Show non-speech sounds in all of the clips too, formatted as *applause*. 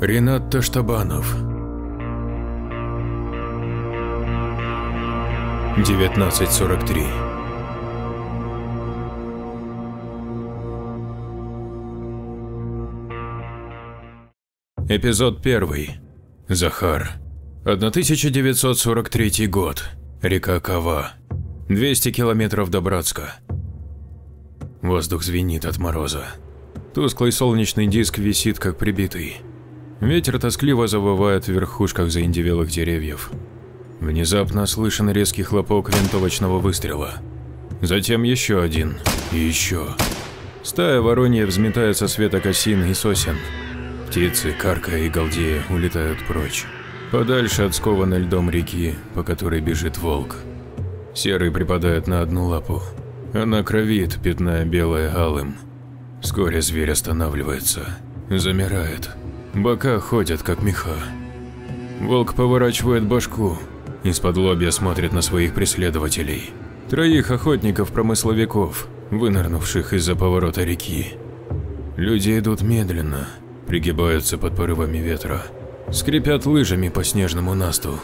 Ренат Таштабанов 1943 Эпизод 1. Захар. 1943 год. Река Кава. 200 километров до Братска. Воздух звенит от мороза. Тусклый солнечный диск висит как прибитый. Ветер тоскливо завывает в верхушках заиндевелых деревьев. Внезапно слышен резкий хлопок винтовочного выстрела. Затем еще один. И еще. Стая воронья взметается с веток осин и сосен. Птицы, каркая и галдея, улетают прочь. Подальше от скованной льдом реки, по которой бежит волк. Серый припадает на одну лапу. Она кровит, пятная белая алым. Вскоре зверь останавливается. Замирает. Бока ходят, как меха. Волк поворачивает башку. Из-под лобья смотрит на своих преследователей. Троих охотников-промысловиков, вынырнувших из-за поворота реки. Люди идут медленно, пригибаются под порывами ветра, скрипят лыжами по снежному насту.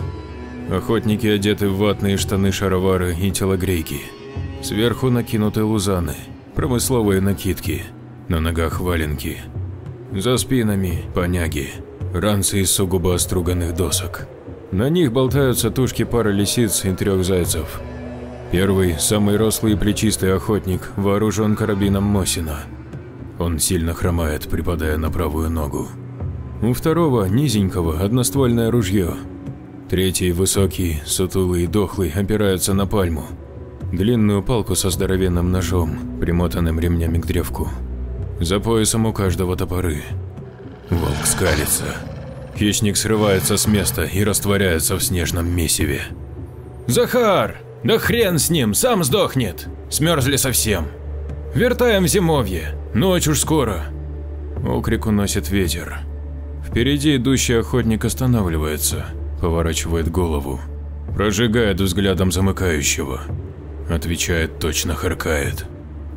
Охотники одеты в ватные штаны-шаровары и телогрейки. Сверху накинуты лузаны, промысловые накидки, на ногах валенки. За спинами – поняги, ранцы из сугубо оструганных досок. На них болтаются тушки пары лисиц и трех зайцев. Первый, самый рослый и плечистый охотник, вооружен карабином Мосина. Он сильно хромает, припадая на правую ногу. У второго, низенького, одноствольное ружье. Третий, высокий, сутулый и дохлый, опирается на пальму. Длинную палку со здоровенным ножом, примотанным ремнями к древку. За поясом у каждого топоры. Волк скалится. Хищник срывается с места и растворяется в снежном месиве. «Захар! Да хрен с ним, сам сдохнет! Смерзли совсем! Вертаем в зимовье, ночь уж скоро!» Окрик уносит ветер. Впереди идущий охотник останавливается, поворачивает голову, прожигает взглядом замыкающего. Отвечает, точно харкает.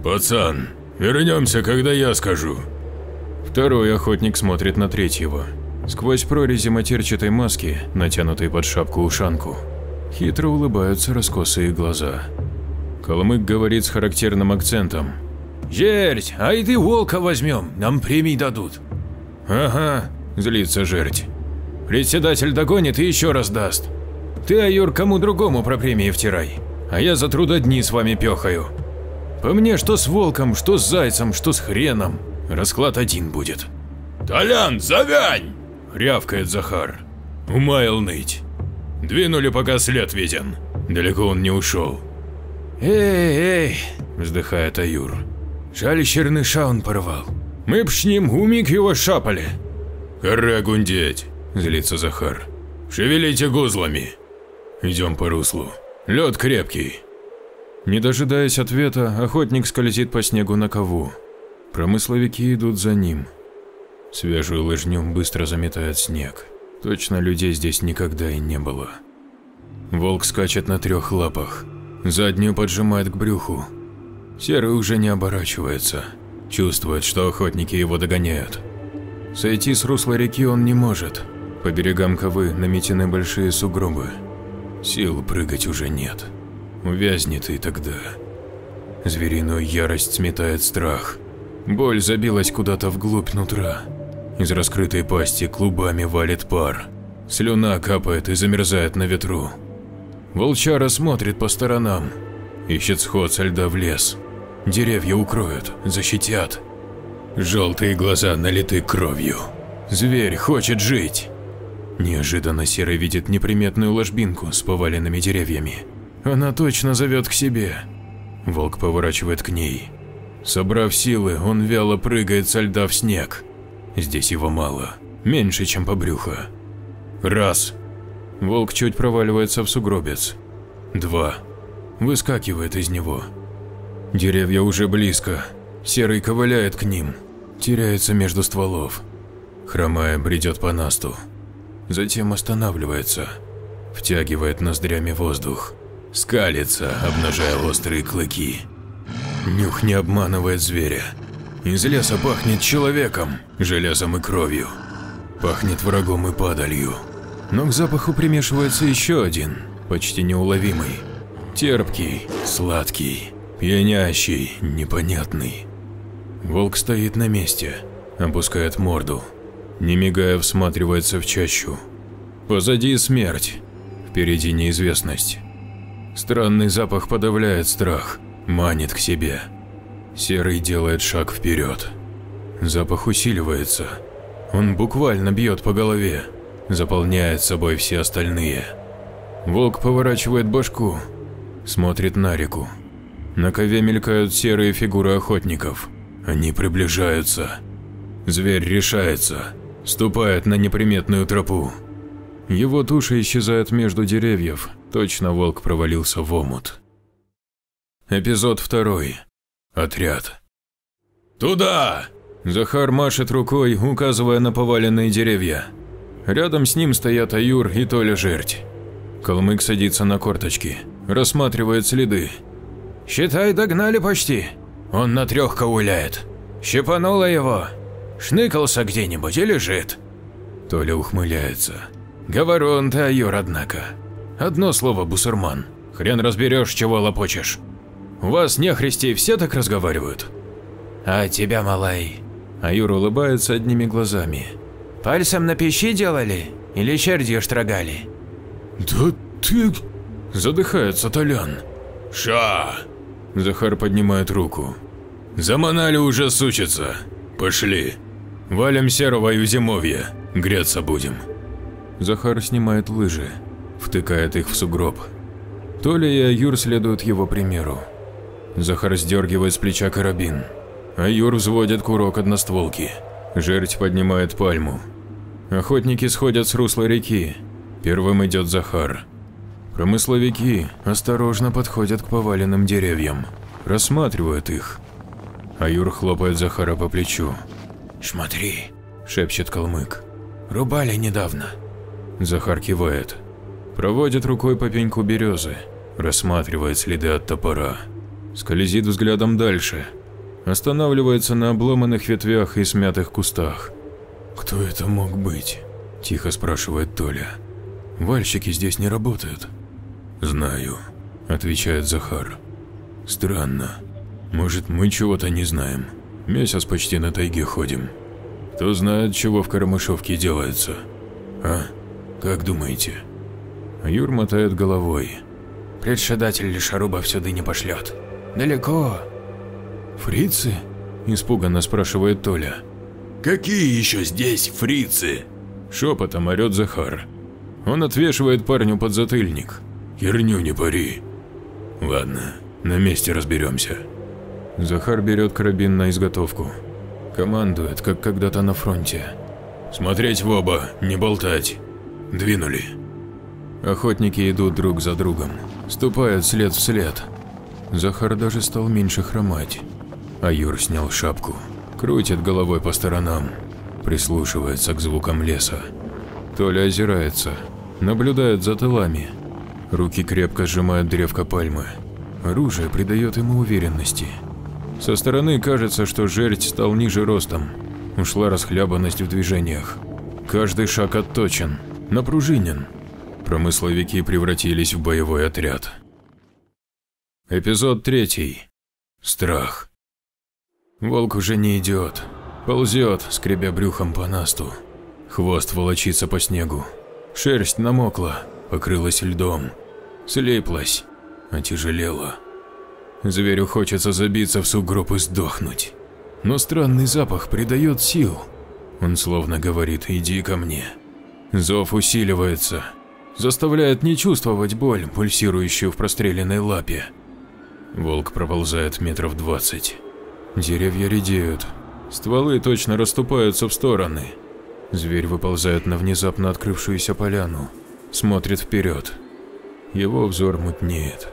«Пацан, вернемся, когда я скажу». Второй охотник смотрит на третьего. Сквозь прорези матерчатой маски, натянутой под шапку-ушанку, хитро улыбаются раскосые глаза. Калмык говорит с характерным акцентом. «Жерть, а и ты волка возьмем, нам премии дадут». «Ага», – злится жерть. «Председатель догонит и еще раз даст. Ты, Аюр, кому другому про премии втирай, а я за трудодни с вами пехаю. По мне, что с волком, что с зайцем, что с хреном, расклад один будет». «Толян, завянь!» рявкает Захар. Умаял ныть. Двинули, пока след виден. Далеко он не ушел. Эй, эй, вздыхает Аюр. Жаль, черныша он порвал. Мы б с ним умиг его шапали. Кора гундеть, злится Захар. Шевелите гузлами. Идем по руслу. Лед крепкий. Не дожидаясь ответа, охотник скользит по снегу на кову. Промысловики идут за ним. Свежую лыжню быстро заметает снег. Точно людей здесь никогда и не было. Волк скачет на трех лапах. Заднюю поджимает к брюху. Серый уже не оборачивается. Чувствует, что охотники его догоняют. Сойти с русла реки он не может. По берегам Ковы наметены большие сугробы. Сил прыгать уже нет. Увязнет и тогда. Звериную ярость сметает страх. Боль забилась куда-то вглубь нутра. Из раскрытой пасти клубами валит пар. Слюна капает и замерзает на ветру. Волчара смотрит по сторонам. Ищет сход со льда в лес. Деревья укроют, защитят. Желтые глаза налиты кровью. Зверь хочет жить. Неожиданно Серый видит неприметную ложбинку с поваленными деревьями. Она точно зовет к себе. Волк поворачивает к ней. Собрав силы, он вяло прыгает со льда в снег. Здесь его мало, меньше, чем по брюхо. Раз. Волк чуть проваливается в сугробец. Два. Выскакивает из него. Деревья уже близко. Серый ковыляет к ним. Теряется между стволов. Хромая бредет по насту. затем останавливается, втягивает ноздрями воздух, скалится, обнажая острые клыки. Нюх не обманывает зверя. Из леса пахнет человеком, железом и кровью. Пахнет врагом и падалью. Но к запаху примешивается еще один, почти неуловимый. Терпкий, сладкий, пьянящий, непонятный. Волк стоит на месте, опускает морду, не мигая всматривается в чащу. Позади смерть, впереди неизвестность. Странный запах подавляет страх, манит к себе. Серый делает шаг вперед. Запах усиливается. Он буквально бьет по голове, заполняет собой все остальные. Волк поворачивает башку, смотрит на реку. На кове мелькают серые фигуры охотников. Они приближаются. Зверь решается, ступает на неприметную тропу. Его туша исчезает между деревьев, точно волк провалился в омут. Эпизод второй. Отряд. «Туда!» Захар машет рукой, указывая на поваленные деревья. Рядом с ним стоят Аюр и Толя Жерть. Калмык садится на корточки, рассматривает следы. «Считай, догнали почти. Он на трех ковыляет. Щепануло его. Шныкался где-нибудь и лежит». Толя ухмыляется. «Говорун ты, Аюр, однако. Одно слово, бусурман. Хрен разберешь, чего лопочешь. У вас нехристи все так разговаривают?» «А тебя, малай?» Аюр улыбается одними глазами. «Пальцем на пищи делали? Или чердью штрогали?» «Да ты...» Задыхается Толян. «Ша!» Захар поднимает руку. «Заманали уже сучиться. Пошли. Валим серого и зимовья. Греться будем». Захар снимает лыжи, втыкает их в сугроб. Толя и Аюр следуют его примеру. Захар сдергивает с плеча карабин. Аюр взводит курок одностволки. Жерть поднимает пальму. Охотники сходят с русла реки. Первым идет Захар. Промысловики осторожно подходят к поваленным деревьям, рассматривают их. Аюр хлопает Захара по плечу. «Смотри», – шепчет калмык. «Рубали недавно». Захар кивает. Проводит рукой по пеньку березы, рассматривает следы от топора. Скользит взглядом дальше. Останавливается на обломанных ветвях и смятых кустах. «Кто это мог быть?» – тихо спрашивает Толя. «Вальщики здесь не работают». «Знаю», – отвечает Захар. «Странно. Может, мы чего-то не знаем. Месяц почти на тайге ходим. Кто знает, чего в Карамышовке делается. А? Как думаете?» Юр мотает головой. «Предшедатель Лишаруба сюда не пошлет. Далеко». «Фрицы?» – испуганно спрашивает Толя. «Какие еще здесь фрицы?» – шепотом орет Захар. Он отвешивает парню подзатыльник. «Херню не пари». «Ладно, на месте разберемся». Захар берет карабин на изготовку. Командует, как когда-то на фронте. «Смотреть в оба, не болтать. Двинули». Охотники идут друг за другом, ступают след в след. Захар даже стал меньше хромать. А Юр снял шапку, крутит головой по сторонам, прислушивается к звукам леса. Толя озирается, наблюдает за тылами. Руки крепко сжимают древко пальмы. Оружие придает ему уверенности. Со стороны кажется, что жерть стал ниже ростом. Ушла расхлябанность в движениях. Каждый шаг отточен, напружинен. Промысловики превратились в боевой отряд. Эпизод третий. Страх. Волк уже не идет. Ползет, скребя брюхом по насту. Хвост волочится по снегу. Шерсть намокла, покрылась льдом. Слиплась, отяжелела. Зверю хочется забиться в сугроб и сдохнуть. Но странный запах придает сил. Он словно говорит «иди ко мне». Зов усиливается, заставляет не чувствовать боль, пульсирующую в простреленной лапе. Волк проползает метров двадцать. Деревья редеют, стволы точно расступаются в стороны. Зверь выползает на внезапно открывшуюся поляну, смотрит вперед. Его взор мутнеет.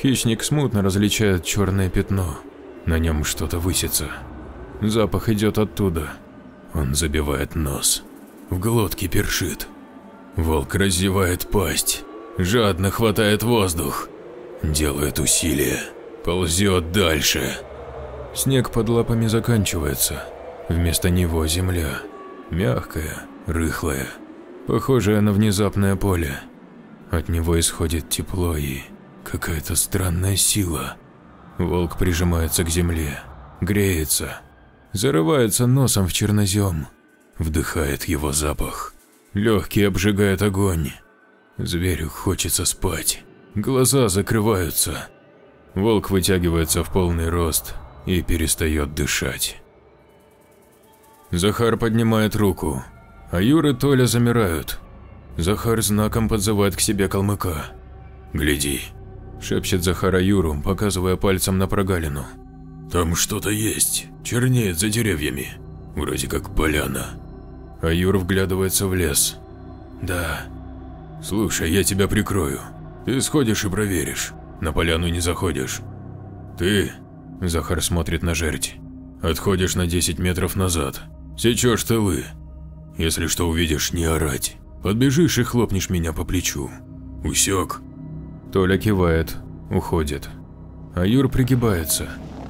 Хищник смутно различает черное пятно, на нем что-то высится. Запах идет оттуда. Он забивает нос. В глотке першит. Волк разевает пасть, жадно хватает воздух, делает усилие, ползет дальше. Снег под лапами заканчивается. Вместо него земля. Мягкая, рыхлая, похожая на внезапное поле. От него исходит тепло и какая-то странная сила. Волк прижимается к земле, греется, зарывается носом в чернозем, вдыхает его запах. Легкий обжигает огонь. Зверю хочется спать. Глаза закрываются. Волк вытягивается в полный рост и перестает дышать. Захар поднимает руку, а Юра и Толя замирают. Захар знаком подзывает к себе калмыка. Гляди, Шепчет Захара Юру, показывая пальцем на прогалину. там что-то есть, чернеет за деревьями, вроде как поляна. А Юр вглядывается в лес. Да. Слушай, я тебя прикрою. Ты сходишь и проверишь. На поляну не заходишь. Ты, Захар смотрит на жерть. отходишь на 10 метров назад. Сечешь тылы. Если что увидишь, не орать. Подбежишь и хлопнешь меня по плечу. Усек? Толя кивает, уходит. А Юр пригибается,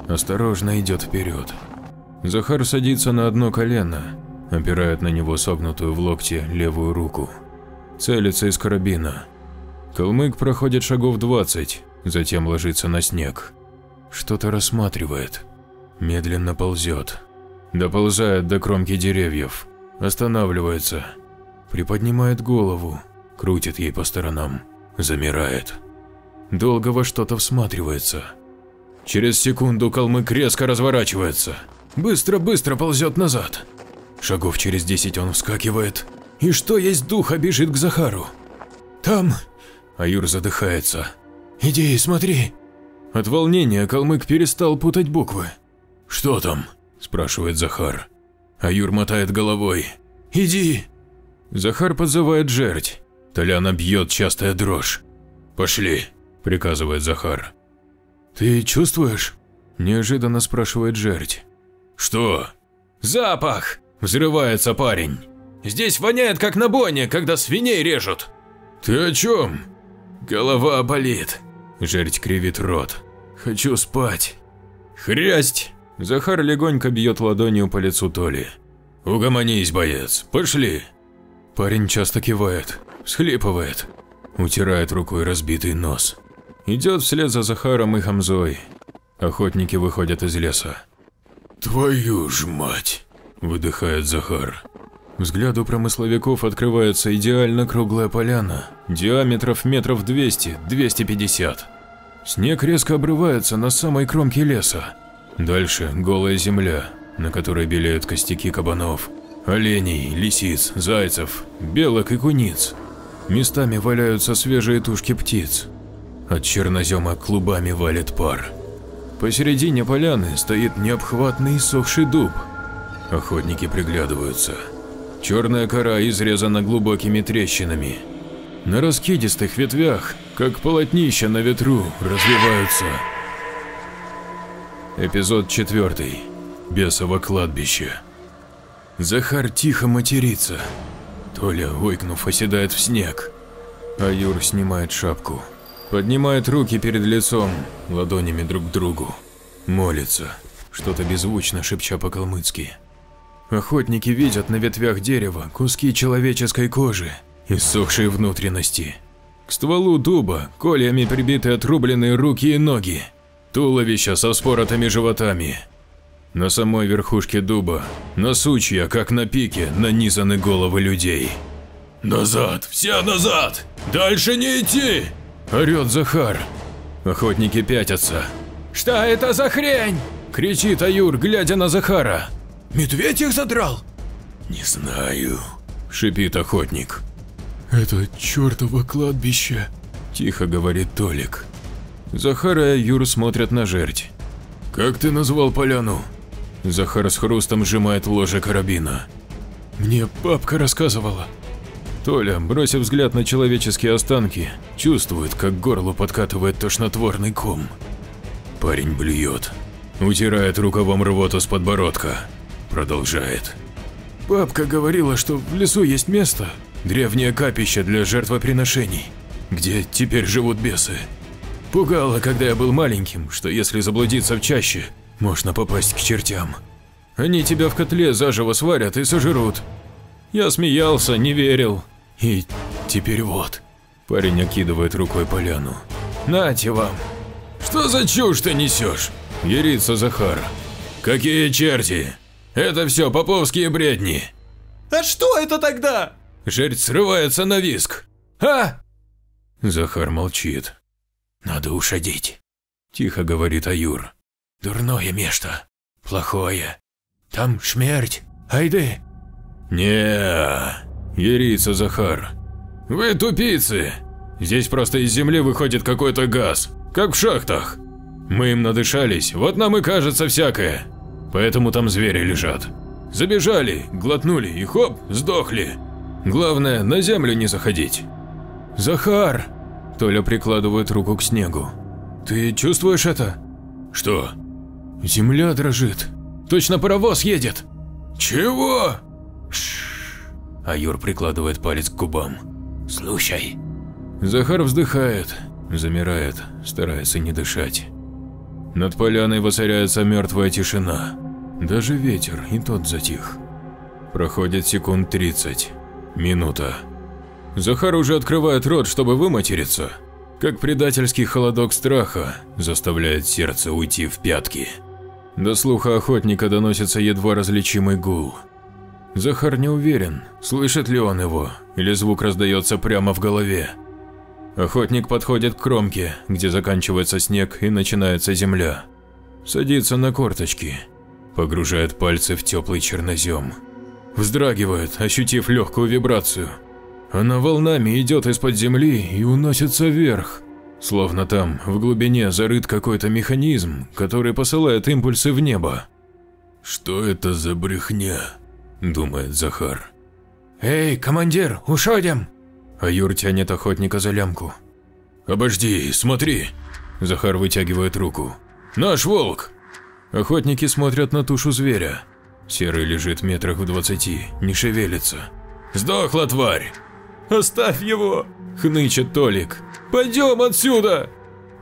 осторожно идет вперед. Захар садится на одно колено, опирает на него согнутую в локте левую руку. Целится из карабина. Калмык проходит шагов 20, затем ложится на снег. Что-то рассматривает. Медленно ползет. Доползает до кромки деревьев. Останавливается. Приподнимает голову. Крутит ей по сторонам. Замирает. Долго во что-то всматривается. Через секунду калмык резко разворачивается. Быстро-быстро ползет назад. Шагов через десять он вскакивает. И что есть духа бежит к Захару. Там... Аюр задыхается. Иди, смотри. От волнения калмык перестал путать буквы. Что там? спрашивает Захар. Аюр мотает головой. Иди. Захар подзывает жерть. Толяна бьет частая дрожь. Пошли, приказывает Захар. Ты чувствуешь? Неожиданно спрашивает жерть. Что? Запах! Взрывается парень. Здесь воняет как на бойне, когда свиней режут. Ты о чем? Голова болит. Жерть кривит рот. Хочу спать. Хрясть! Захар легонько бьет ладонью по лицу Толи. Угомонись, боец, пошли. Парень часто кивает, всхлипывает, утирает рукой разбитый нос. Идет вслед за Захаром и Хамзой. Охотники выходят из леса. Твою ж мать, выдыхает Захар. Взгляду промысловиков открывается идеально круглая поляна, диаметров метров 200-250. Снег резко обрывается на самой кромке леса. Дальше голая земля, на которой белеют костяки кабанов, оленей, лисиц, зайцев, белок и куниц. Местами валяются свежие тушки птиц. От чернозема клубами валит пар. Посередине поляны стоит необхватный сохший дуб. Охотники приглядываются. Черная кора изрезана глубокими трещинами. На раскидистых ветвях, как полотнища на ветру, развиваются. Эпизод 4. Бесово кладбище. Захар тихо матерится. Толя, ойкнув, оседает в снег. А Юр снимает шапку. Поднимает руки перед лицом, ладонями друг к другу. Молится, что-то беззвучно шепча по-калмыцки. Охотники видят на ветвях дерева куски человеческой кожи, иссохшие внутренности. К стволу дуба кольями прибиты отрубленные руки и ноги, туловища со споротыми животами. На самой верхушке дуба, на сучья, как на пике, нанизаны головы людей. Назад, все назад! Дальше не идти! Орет Захар. Охотники пятятся. «Что это за хрень?» – кричит Аюр, глядя на Захара. Медведь их задрал? Не знаю, шипит охотник. Это чертово кладбище, тихо говорит Толик. Захар и Юр смотрят на жерть. Как ты назвал поляну? Захар с хрустом сжимает ложе карабина. Мне бабка рассказывала. Толя, бросив взгляд на человеческие останки, чувствует, как к горлу подкатывает тошнотворный ком. Парень блюет, утирает рукавом рвоту с подбородка, продолжает. Бабка говорила, что в лесу есть место, древнее капище для жертвоприношений, где теперь живут бесы. Пугало, когда я был маленьким, что если заблудиться в чаще, можно попасть к чертям. Они тебя в котле заживо сварят и сожрут. Я смеялся, не верил. И теперь вот. Парень окидывает рукой поляну. Нате вам. Что за чушь ты несешь? Ерится Захар. Какие черти? Это все поповские бредни. А что это тогда? Жерть срывается на виск. А! Захар молчит. Надо ушадить. Тихо говорит Аюр. Дурное место. Плохое. Там смерть. Айды. не ерится Захар. Вы тупицы. Здесь просто из земли выходит какой-то газ, как в шахтах. Мы им надышались, вот нам и кажется всякое. Поэтому там звери лежат. Забежали, глотнули и хоп, сдохли. Главное, на землю не заходить. Захар! Толя прикладывает руку к снегу. Ты чувствуешь это? Что? Земля дрожит. Точно паровоз едет. Чего? Шш. А Юр прикладывает палец к губам. Слушай. Захар вздыхает, замирает, старается не дышать. Над поляной воцаряется мертвая тишина. Даже ветер и тот затих. Проходит секунд 30. Минута. Захар уже открывает рот, чтобы выматериться, как предательский холодок страха заставляет сердце уйти в пятки. До слуха охотника доносится едва различимый гул. Захар не уверен, слышит ли он его, или звук раздается прямо в голове. Охотник подходит к кромке, где заканчивается снег и начинается земля. Садится на корточки, погружает пальцы в теплый чернозем. Вздрагивает, ощутив легкую вибрацию – она волнами идет из-под земли и уносится вверх, словно там, в глубине, зарыт какой-то механизм, который посылает импульсы в небо. «Что это за брехня?» – думает Захар. «Эй, командир, уходим!» А Юр тянет охотника за лямку. «Обожди, смотри!» Захар вытягивает руку. «Наш волк!» Охотники смотрят на тушу зверя. Серый лежит метрах в двадцати, не шевелится. «Сдохла тварь!» «Оставь его!» – хнычет Толик. «Пойдем отсюда!»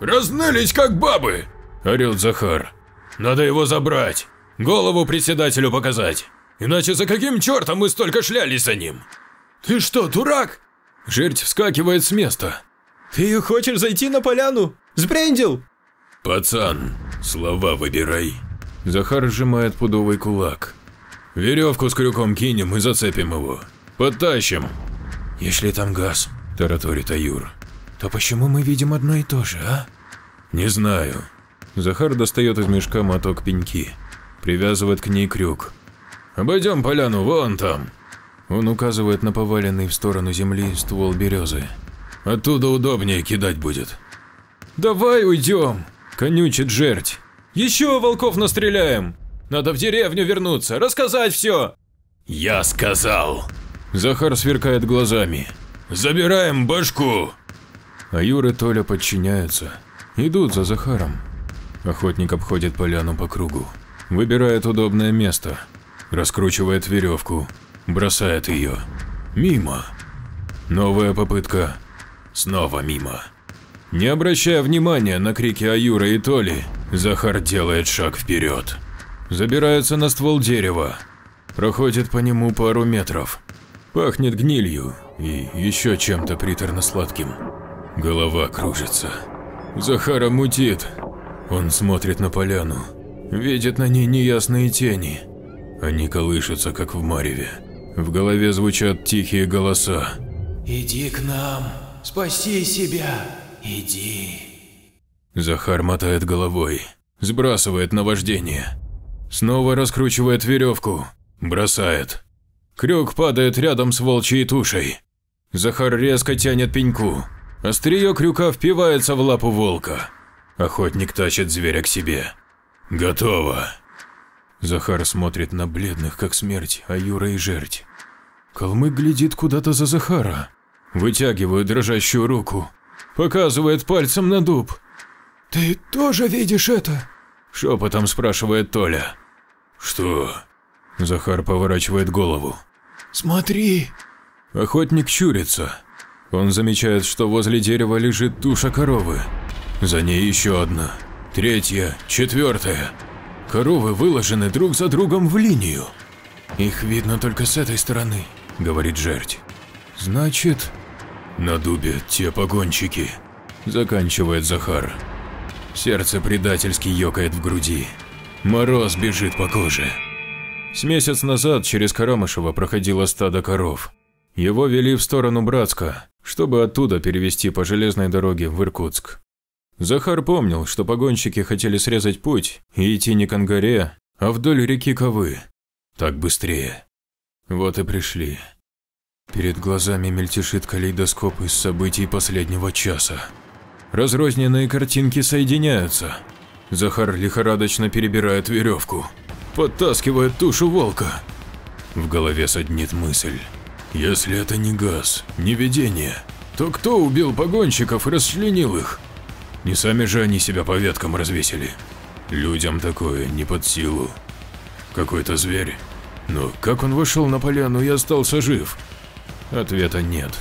«Разнылись как бабы!» – орет Захар. «Надо его забрать, голову председателю показать, иначе за каким чертом мы столько шлялись за ним?» «Ты что, дурак?» Жерть вскакивает с места. «Ты хочешь зайти на поляну? Сбрендил?» «Пацан, слова выбирай». Захар сжимает пудовый кулак. «Веревку с крюком кинем и зацепим его. Подтащим, «Если там газ», – тараторит Аюр, – «то почему мы видим одно и то же, а?» «Не знаю». Захар достает из мешка моток пеньки, привязывает к ней крюк. «Обойдем поляну, вон там». Он указывает на поваленный в сторону земли ствол березы. «Оттуда удобнее кидать будет». «Давай уйдем!» – конючит жерть. «Еще волков настреляем! Надо в деревню вернуться, рассказать все!» «Я сказал!» Захар сверкает глазами. «Забираем башку!» А Юра и Толя подчиняются. Идут за Захаром. Охотник обходит поляну по кругу. Выбирает удобное место. Раскручивает веревку. Бросает ее. Мимо. Новая попытка. Снова мимо. Не обращая внимания на крики Аюра и Толи, Захар делает шаг вперед. Забирается на ствол дерева. Проходит по нему пару метров. Пахнет гнилью и еще чем-то приторно-сладким. Голова кружится. Захара мутит. Он смотрит на поляну. Видит на ней неясные тени. Они колышутся, как в мареве. В голове звучат тихие голоса. «Иди к нам, спаси себя, иди». Захар мотает головой, сбрасывает наваждение. Снова раскручивает веревку, бросает. Крюк падает рядом с волчьей тушей. Захар резко тянет пеньку. Острие крюка впивается в лапу волка. Охотник тащит зверя к себе. Готово. Захар смотрит на бледных, как смерть, а Юра и жерть. Калмык глядит куда-то за Захара. Вытягивает дрожащую руку. Показывает пальцем на дуб. «Ты тоже видишь это?» Шепотом спрашивает Толя. «Что?» Захар поворачивает голову. «Смотри!» Охотник щурится. Он замечает, что возле дерева лежит туша коровы. За ней еще одна, третья, четвертая. Коровы выложены друг за другом в линию. Их видно только с этой стороны, говорит жерть. Значит, на дубе те погонщики, заканчивает Захар. Сердце предательски ёкает в груди. Мороз бежит по коже. С месяц назад через Карамышево проходило стадо коров. Его вели в сторону Братска, чтобы оттуда перевести по железной дороге в Иркутск. Захар помнил, что погонщики хотели срезать путь и идти не к Ангаре, а вдоль реки Ковы. Так быстрее. Вот и пришли. Перед глазами мельтешит калейдоскоп из событий последнего часа. Разрозненные картинки соединяются. Захар лихорадочно перебирает веревку, подтаскивает тушу волка. В голове соднит мысль. Если это не газ, не видение, то кто убил погонщиков и расчленил их? Не сами же они себя по веткам развесили. Людям такое не под силу. Какой-то зверь. Но как он вышел на поляну и остался жив? Ответа нет.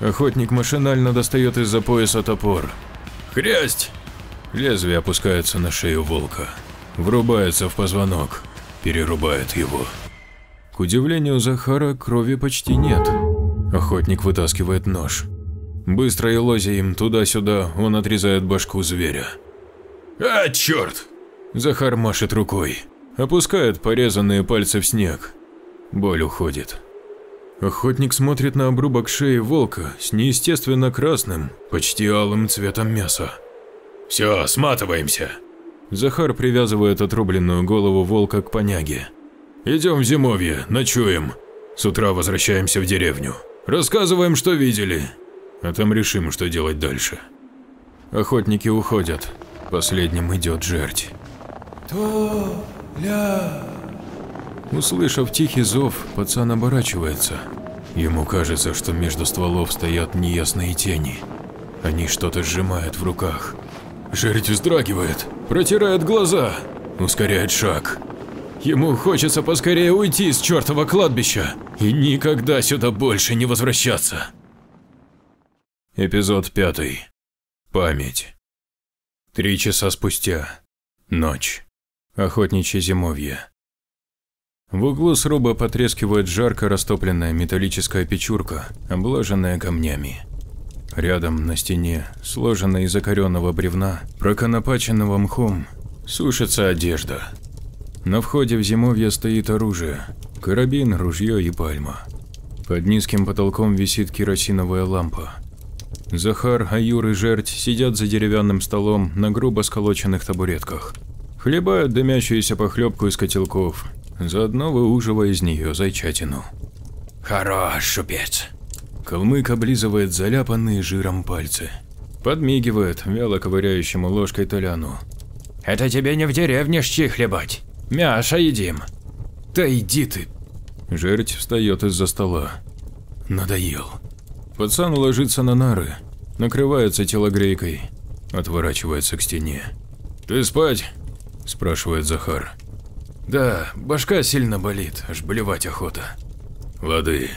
Охотник машинально достает из-за пояса топор. Хрясть! Лезвие опускается на шею волка. Врубается в позвонок. Перерубает его. К удивлению Захара, крови почти нет. Охотник вытаскивает нож. Быстро и лозя им туда-сюда, он отрезает башку зверя. «А, черт!» Захар машет рукой, опускает порезанные пальцы в снег. Боль уходит. Охотник смотрит на обрубок шеи волка с неестественно красным, почти алым цветом мяса. «Все, сматываемся!» Захар привязывает отрубленную голову волка к поняге. «Идем в зимовье, ночуем. С утра возвращаемся в деревню. Рассказываем, что видели а там решим, что делать дальше. Охотники уходят. Последним идет жерть. Толя! Услышав тихий зов, пацан оборачивается. Ему кажется, что между стволов стоят неясные тени. Они что-то сжимают в руках. Жерть вздрагивает, протирает глаза, ускоряет шаг. Ему хочется поскорее уйти с чертова кладбища и никогда сюда больше не возвращаться. Эпизод пятый. Память. Три часа спустя. Ночь. Охотничье зимовье. В углу сруба потрескивает жарко растопленная металлическая печурка, обложенная камнями. Рядом на стене, сложенная из закоренного бревна, проконопаченного мхом, сушится одежда. На входе в зимовье стоит оружие – карабин, ружье и пальма. Под низким потолком висит керосиновая лампа. Захар, Аюр и Жерть сидят за деревянным столом на грубо сколоченных табуретках. Хлебают дымящуюся похлебку из котелков, заодно выуживая из нее зайчатину. «Хорош, шупец!» Калмык облизывает заляпанные жиром пальцы. Подмигивает вяло ковыряющему ложкой Толяну. «Это тебе не в деревне щи хлебать. Мясо едим». «Да иди ты!» Жерть встает из-за стола. Надоел. Пацан ложится на нары, накрывается телогрейкой, отворачивается к стене. «Ты спать?» – спрашивает Захар. «Да, башка сильно болит, аж блевать охота». «Лады,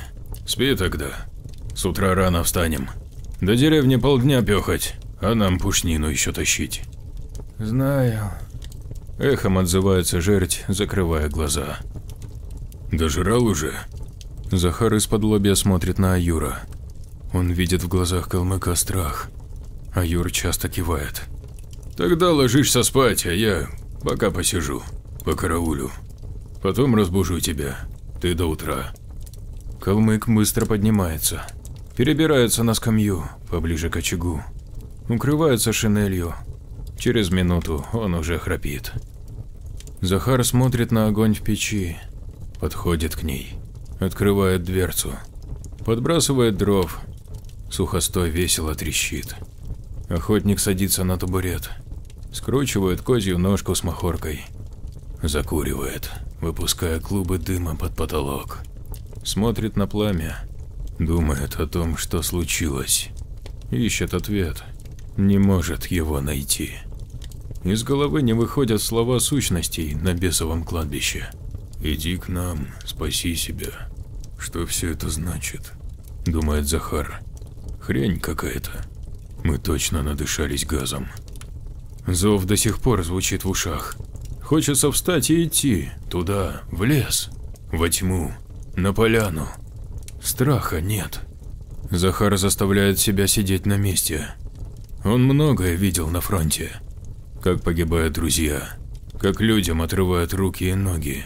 спи тогда. С утра рано встанем. До деревни полдня пехать, а нам пушнину еще тащить». «Знаю». Эхом отзывается жерть, закрывая глаза. «Дожрал уже?» Захар из-под лобья смотрит на Аюра. Он видит в глазах калмыка страх, а Юр часто кивает. «Тогда ложишься спать, а я пока посижу, по караулю. Потом разбужу тебя, ты до утра». Калмык быстро поднимается, перебирается на скамью, поближе к очагу, укрывается шинелью. Через минуту он уже храпит. Захар смотрит на огонь в печи, подходит к ней, открывает дверцу, подбрасывает дров Сухостой весело трещит. Охотник садится на табурет, скручивает козью ножку с махоркой, закуривает, выпуская клубы дыма под потолок. Смотрит на пламя, думает о том, что случилось. Ищет ответ, не может его найти. Из головы не выходят слова сущностей на бесовом кладбище. «Иди к нам, спаси себя». Что все это значит? думает Захар. Хрень какая-то. Мы точно надышались газом. Зов до сих пор звучит в ушах. Хочется встать и идти туда, в лес, во тьму, на поляну. Страха нет. Захар заставляет себя сидеть на месте. Он многое видел на фронте. Как погибают друзья, как людям отрывают руки и ноги,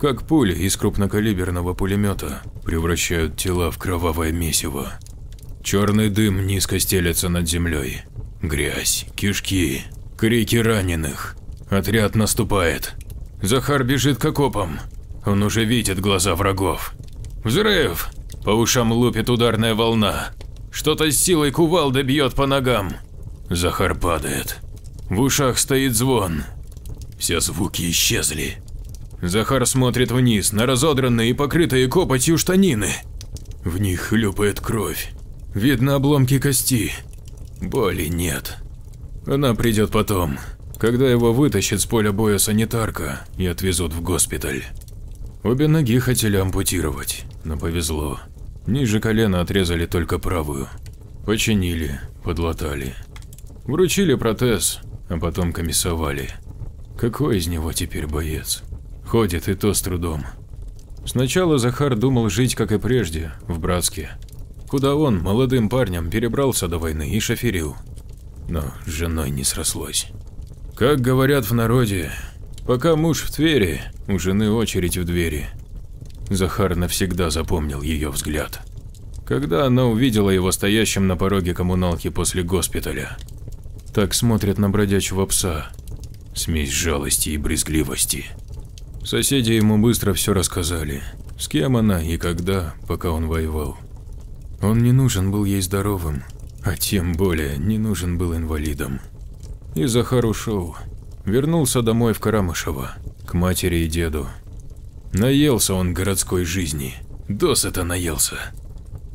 как пули из крупнокалиберного пулемета превращают тела в кровавое месиво. Черный дым низко стелется над землей. Грязь, кишки, крики раненых. Отряд наступает. Захар бежит к окопам. Он уже видит глаза врагов. Взрыв! По ушам лупит ударная волна. Что-то с силой кувалда бьет по ногам. Захар падает. В ушах стоит звон. Все звуки исчезли. Захар смотрит вниз на разодранные и покрытые копотью штанины. В них хлюпает кровь. Видно обломки кости. Боли нет. Она придет потом, когда его вытащит с поля боя санитарка и отвезут в госпиталь. Обе ноги хотели ампутировать, но повезло. Ниже колена отрезали только правую. Починили, подлатали. Вручили протез, а потом комиссовали. Какой из него теперь боец? Ходит и то с трудом. Сначала Захар думал жить, как и прежде, в Братске, куда он, молодым парнем, перебрался до войны и шоферил. Но с женой не срослось. Как говорят в народе, пока муж в Твери, у жены очередь в двери. Захар навсегда запомнил ее взгляд. Когда она увидела его стоящим на пороге коммуналки после госпиталя. Так смотрят на бродячего пса. Смесь жалости и брезгливости. Соседи ему быстро все рассказали, с кем она и когда, пока он воевал. Он не нужен был ей здоровым, а тем более не нужен был инвалидом. И Захар ушел, вернулся домой в Карамышево, к матери и деду. Наелся он городской жизни, досыта наелся.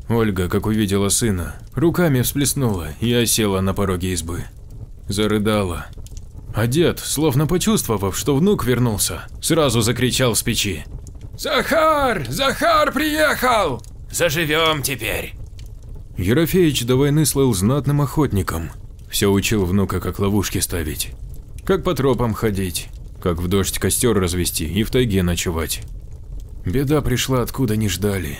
Ольга, как увидела сына, руками всплеснула и осела на пороге избы. Зарыдала, а дед, словно почувствовав, что внук вернулся, сразу закричал с печи. «Захар! Захар приехал! Заживем теперь!» Ерофеич до войны слыл знатным охотником. Все учил внука, как ловушки ставить, как по тропам ходить, как в дождь костер развести и в тайге ночевать. Беда пришла откуда не ждали.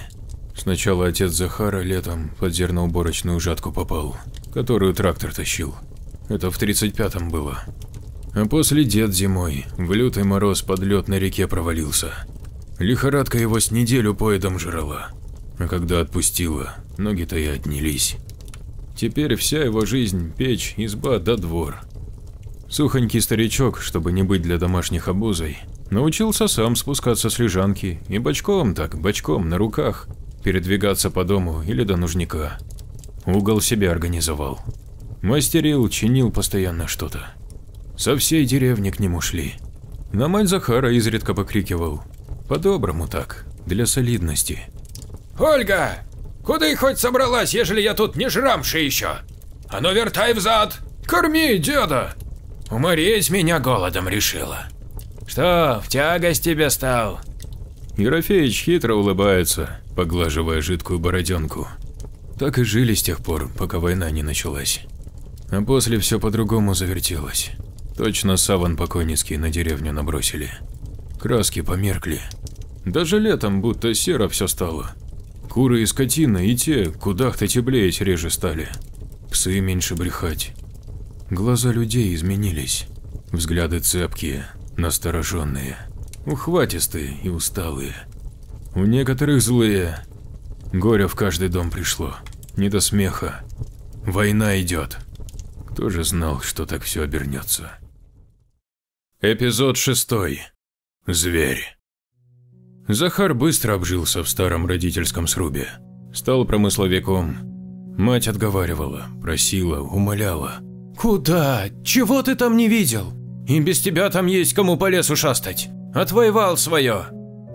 Сначала отец Захара летом под зерноуборочную жатку попал, которую трактор тащил. Это в 35-м было. А после дед зимой, в лютый мороз под лед на реке провалился. Лихорадка его с неделю поедом жрала, а когда отпустила, ноги-то и отнялись. Теперь вся его жизнь – печь, изба да двор. Сухонький старичок, чтобы не быть для домашних обузой, научился сам спускаться с лежанки и бочком так, бочком, на руках, передвигаться по дому или до нужника. Угол себе организовал. Мастерил, чинил постоянно что-то. Со всей деревни к нему шли. На мать Захара изредка покрикивал. По-доброму так, для солидности. «Ольга! Куда и хоть собралась, ежели я тут не жрамши еще? А ну вертай взад! Корми, деда!» Умореть меня голодом решила. «Что, в тягость тебе стал?» Ерофеич хитро улыбается, поглаживая жидкую бороденку. Так и жили с тех пор, пока война не началась. А после все по-другому завертелось. Точно саван покойницкий на деревню набросили. Краски померкли. Даже летом будто серо все стало. Куры и скотина и те куда-то теплее реже стали. Псы меньше брехать. Глаза людей изменились. Взгляды цепкие, настороженные, ухватистые и усталые. У некоторых злые. Горе в каждый дом пришло. Не до смеха. Война идет. Кто же знал, что так все обернется? Эпизод шестой. Зверь. Захар быстро обжился в старом родительском срубе. Стал промысловиком. Мать отговаривала, просила, умоляла. «Куда? Чего ты там не видел? И без тебя там есть кому по лесу шастать. Отвоевал свое.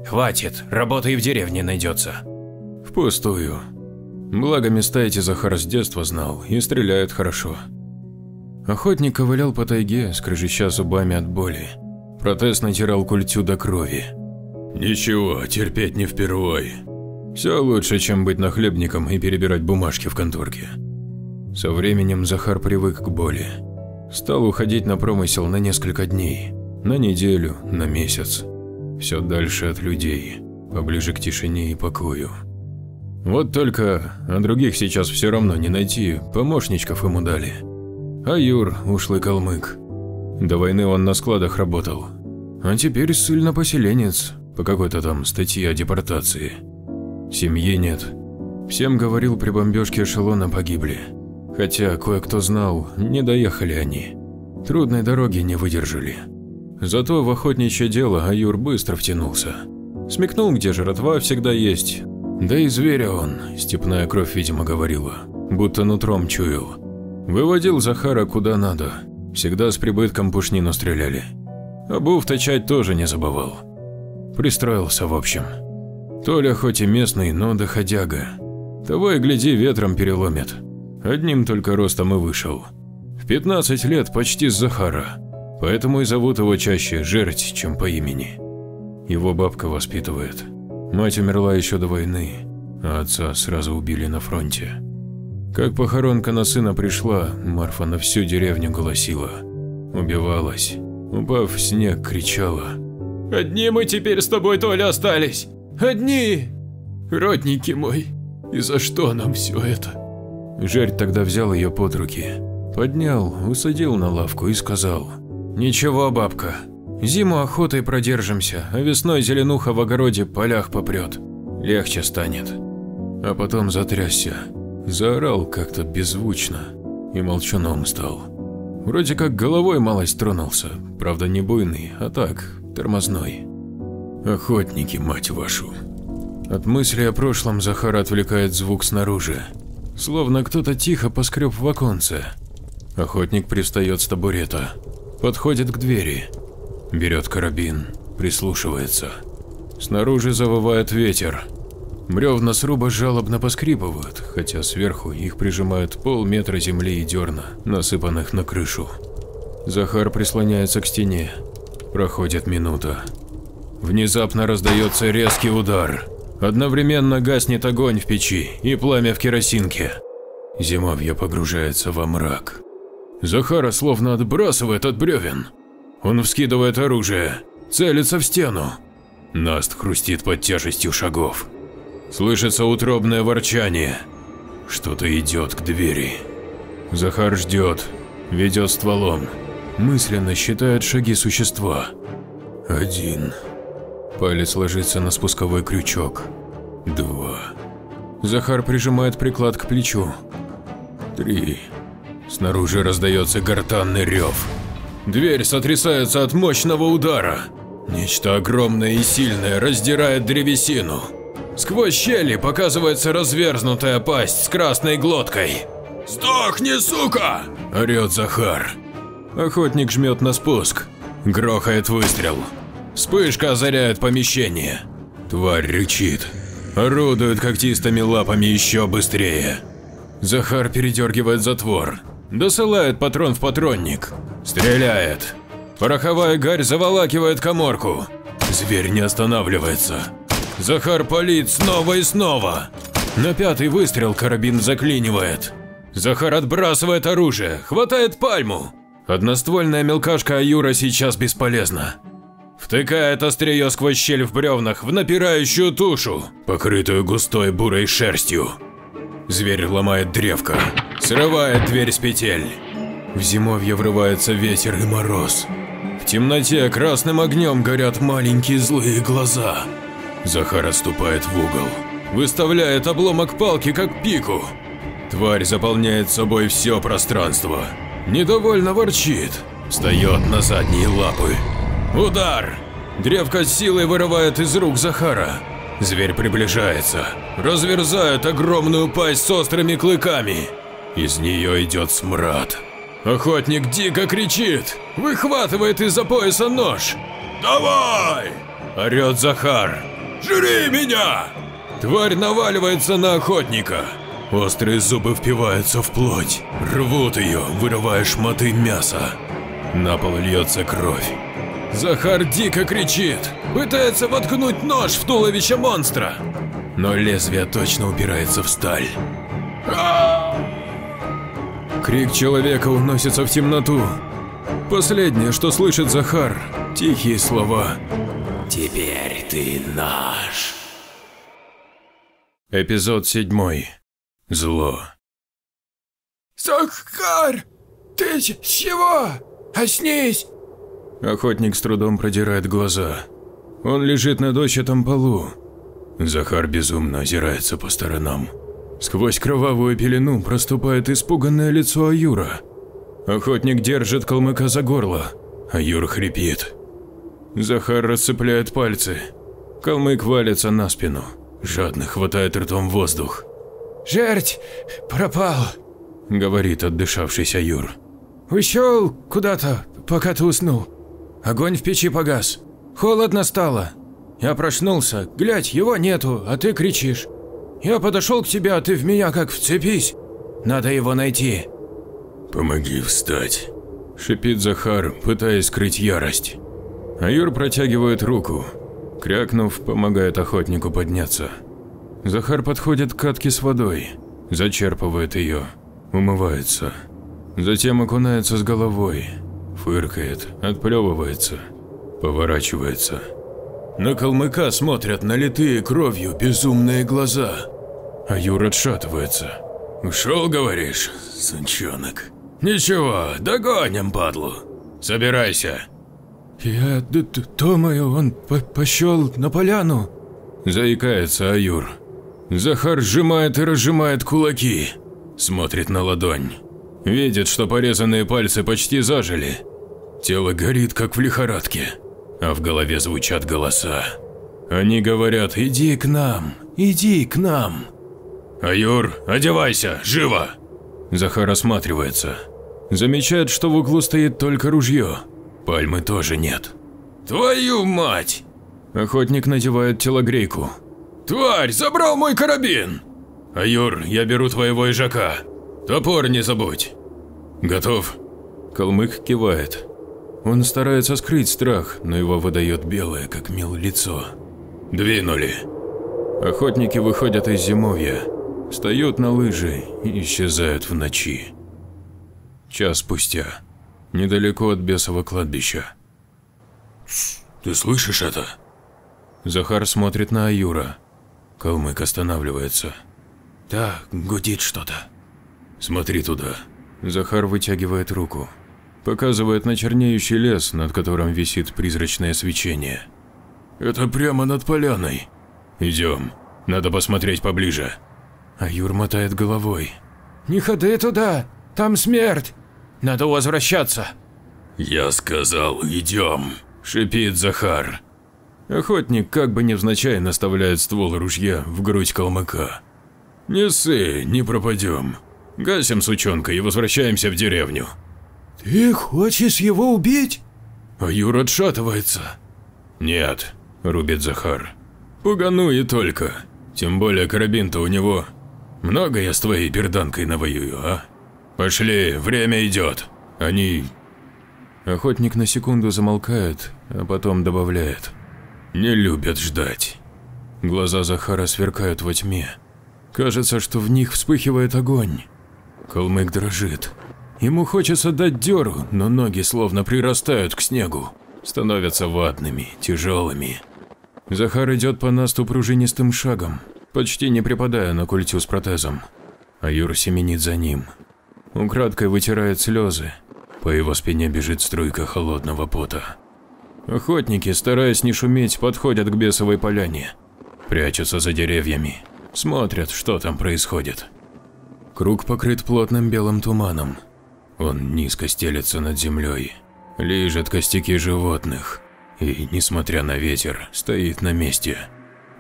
Хватит, работа и в деревне найдется». Впустую. Благо места эти Захар с детства знал и стреляет хорошо. Охотник ковылял по тайге, скрежеща зубами от боли. Протез натирал культю до крови. «Ничего, терпеть не впервой». Все лучше, чем быть нахлебником и перебирать бумажки в конторке. Со временем Захар привык к боли. Стал уходить на промысел на несколько дней, на неделю, на месяц. Все дальше от людей, поближе к тишине и покою. Вот только, а других сейчас все равно не найти, помощничков ему дали. А Юр – ушлый калмык. До войны он на складах работал. А теперь ссыльно-поселенец по какой-то там статье о депортации. Семьи нет. Всем говорил, при бомбежке эшелона погибли. Хотя кое-кто знал, не доехали они. Трудной дороги не выдержали. Зато в охотничье дело Аюр быстро втянулся. Смекнул, где жратва всегда есть. Да и зверя он, степная кровь, видимо, говорила, будто нутром чуял. Выводил Захара куда надо, всегда с прибытком пушнину стреляли. Обув точать тоже не забывал. Пристроился в общем. Толя хоть и местный, но доходяга. Того и гляди, ветром переломит. Одним только ростом и вышел. В 15 лет почти с Захара, поэтому и зовут его чаще Жерть, чем по имени. Его бабка воспитывает. Мать умерла еще до войны, а отца сразу убили на фронте. Как похоронка на сына пришла, Марфа на всю деревню голосила. Убивалась. Упав в снег, кричала. «Одни мы теперь с тобой, Толя, остались! Одни! Родники мой, и за что нам все это?» Жарь тогда взял ее под руки, поднял, усадил на лавку и сказал. «Ничего, бабка, зиму охотой продержимся, а весной зеленуха в огороде полях попрет. Легче станет». А потом затрясся, заорал как-то беззвучно и молчуном стал. Вроде как головой малость тронулся, правда не буйный, а так, тормозной. Охотники, мать вашу. От мысли о прошлом Захар отвлекает звук снаружи. Словно кто-то тихо поскреб в оконце. Охотник пристает с табурета, подходит к двери, берет карабин, прислушивается. Снаружи завывает ветер. Бревна сруба жалобно поскрипывают, хотя сверху их прижимают полметра земли и дерна, насыпанных на крышу. Захар прислоняется к стене. Проходит минута. Внезапно раздается резкий удар. Одновременно гаснет огонь в печи и пламя в керосинке. Зимовье погружается во мрак. Захара словно отбрасывает от бревен. Он вскидывает оружие, целится в стену. Наст хрустит под тяжестью шагов. Слышится утробное ворчание. Что-то идет к двери. Захар ждет, ведет стволом, мысленно считает шаги существа. Один. Палец ложится на спусковой крючок. Два. Захар прижимает приклад к плечу. Три. Снаружи раздается гортанный рев. Дверь сотрясается от мощного удара. Нечто огромное и сильное раздирает древесину. Сквозь щели показывается разверзнутая пасть с красной глоткой. «Сдохни, сука!» – орет Захар. Охотник жмет на спуск. Грохает выстрел. Вспышка озаряет помещение. Тварь рычит. Орудует когтистыми лапами еще быстрее. Захар передергивает затвор. Досылает патрон в патронник. Стреляет. Пороховая гарь заволакивает коморку. Зверь не останавливается. Захар палит снова и снова. На пятый выстрел карабин заклинивает. Захар отбрасывает оружие, хватает пальму. Одноствольная мелкашка Аюра сейчас бесполезна. Втыкает острие сквозь щель в бревнах в напирающую тушу, покрытую густой бурой шерстью. Зверь ломает древко, срывает дверь с петель. В зимовье врывается ветер и мороз. В темноте красным огнем горят маленькие злые глаза. Захар отступает в угол, выставляет обломок палки как пику. Тварь заполняет собой все пространство. Недовольно ворчит, встает на задние лапы. Удар! Древко силой вырывает из рук Захара. Зверь приближается, разверзает огромную пасть с острыми клыками. Из нее идет смрад. Охотник дико кричит, выхватывает из-за пояса нож. «Давай!» – орет Захар. «Жри меня!» Тварь наваливается на охотника. Острые зубы впиваются в плоть, рвут ее, вырывая шматы мяса. На пол льется кровь. Захар дико кричит, пытается воткнуть нож в туловище монстра. но лезвие точно упирается в сталь. Крик человека уносится в темноту. Последнее, что слышит Захар, тихие слова. «Теперь ты наш». Эпизод седьмой. Зло. «Захар, ты чего? Оснись!» Охотник с трудом продирает глаза. Он лежит на дощатом полу. Захар безумно озирается по сторонам. Сквозь кровавую пелену проступает испуганное лицо Аюра. Охотник держит калмыка за горло, Аюр хрипит. Захар расцепляет пальцы. Калмык валится на спину, жадно хватает ртом воздух. «Жерть пропал», — говорит отдышавшийся Аюр. «Ушел куда-то, пока ты уснул. Огонь в печи погас. Холодно стало. Я проснулся, глядь, его нету, а ты кричишь. Я подошел к тебе, а ты в меня как вцепись. Надо его найти. Помоги встать. Шипит Захар, пытаясь скрыть ярость. Аюр протягивает руку. Крякнув, помогает охотнику подняться. Захар подходит к катке с водой, зачерпывает ее, умывается. Затем окунается с головой, фыркает, отплевывается, поворачивается. На калмыка смотрят налитые кровью безумные глаза. А Юра отшатывается. «Ушел, говоришь, сучонок? Ничего, догоним, падлу. Собирайся». «Я думаю, он по пошел на поляну», – заикается Аюр. Захар сжимает и разжимает кулаки, смотрит на ладонь. Видит, что порезанные пальцы почти зажили. Тело горит, как в лихорадке а в голове звучат голоса. Они говорят «иди к нам, иди к нам». «Аюр, одевайся, живо!» Захар осматривается. Замечает, что в углу стоит только ружье. Пальмы тоже нет. «Твою мать!» Охотник надевает телогрейку. «Тварь, забрал мой карабин!» «Аюр, я беру твоего ежака. Топор не забудь!» «Готов?» Калмык кивает. Он старается скрыть страх, но его выдает белое, как мел, лицо. Двинули. Охотники выходят из зимовья, встают на лыжи и исчезают в ночи. Час спустя, недалеко от бесового кладбища. «Ты слышишь это?» Захар смотрит на Аюра. Калмык останавливается. «Да, гудит что-то». «Смотри туда». Захар вытягивает руку показывает на чернеющий лес, над которым висит призрачное свечение. «Это прямо над поляной. Идем, надо посмотреть поближе». А Юр мотает головой. «Не ходи туда, там смерть. Надо возвращаться». «Я сказал, идем», – шипит Захар. Охотник как бы невзначай наставляет ствол ружья в грудь калмыка. «Не ссы, не пропадем. Гасим сучонка и возвращаемся в деревню». «Ты хочешь его убить?» А Юра отшатывается. «Нет», – рубит Захар. «Пугану и только. Тем более карабин-то у него. Много я с твоей перданкой навоюю, а? Пошли, время идет. Они...» Охотник на секунду замолкает, а потом добавляет. «Не любят ждать». Глаза Захара сверкают во тьме. Кажется, что в них вспыхивает огонь. Калмык дрожит. Ему хочется дать дёру, но ноги словно прирастают к снегу, становятся ватными, тяжелыми. Захар идет по насту пружинистым шагом, почти не припадая на культю с протезом, а Юра семенит за ним. Украдкой вытирает слезы, по его спине бежит струйка холодного пота. Охотники, стараясь не шуметь, подходят к бесовой поляне, прячутся за деревьями, смотрят, что там происходит. Круг покрыт плотным белым туманом, он низко стелется над землей, лижет костяки животных и, несмотря на ветер, стоит на месте.